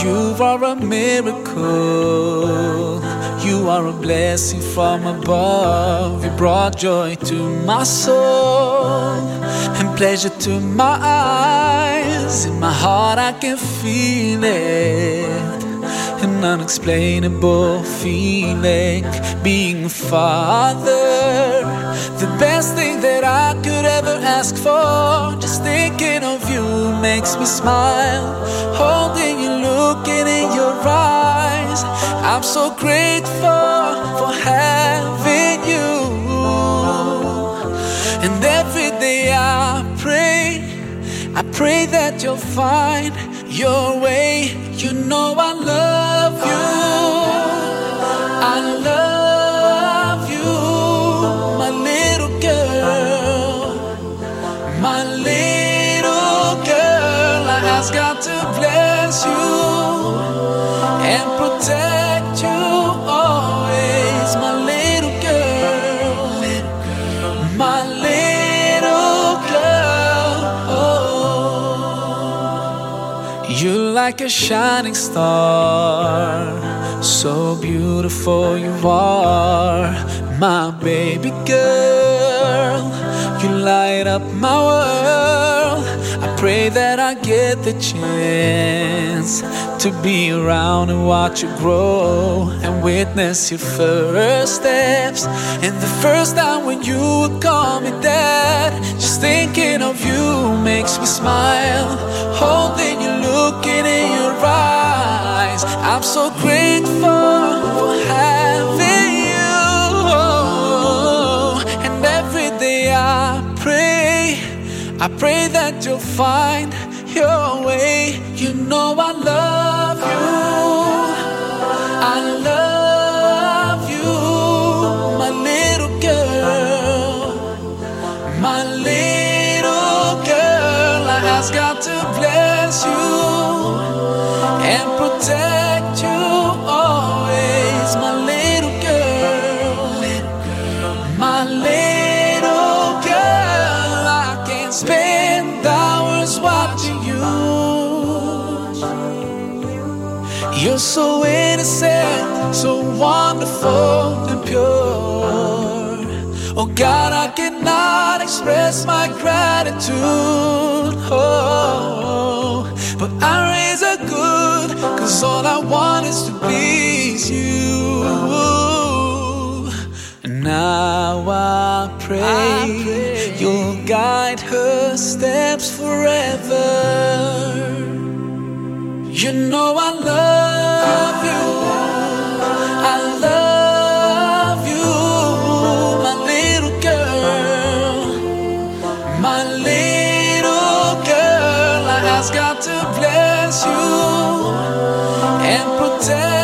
You are a miracle. You are a blessing from above. You brought joy to my soul and pleasure to my eyes. In my heart, I can feel it. An unexplainable feeling being a father. The best thing that I could ever ask for. Just thinking of you makes me smile. I'm so grateful for having you. And every day I pray, I pray that you'll find your way. You know I love you. I love you, my little girl. My little girl, I ask God to bless you and protect My little girl. Oh, You're like a shining star, so beautiful you are, my baby girl. You light up my world. Pray that I get the chance to be around and watch you grow and witness your first steps. And the first time when you would call me dad, just thinking of you makes me smile. Holding you, looking in your eyes. I'm so grateful I pray that you'll find your way. You know I love you. I love you, my little girl. My little girl, I ask God to bless you and protect I can spend hours watching you. You're so innocent, so wonderful and pure. Oh God, I cannot express my gratitude. Oh, but I raise a good, cause all I want is to please you. And now I pray, steps forever. You know I love you. I love you, my little girl. My little girl, I ask God to bless you and protect.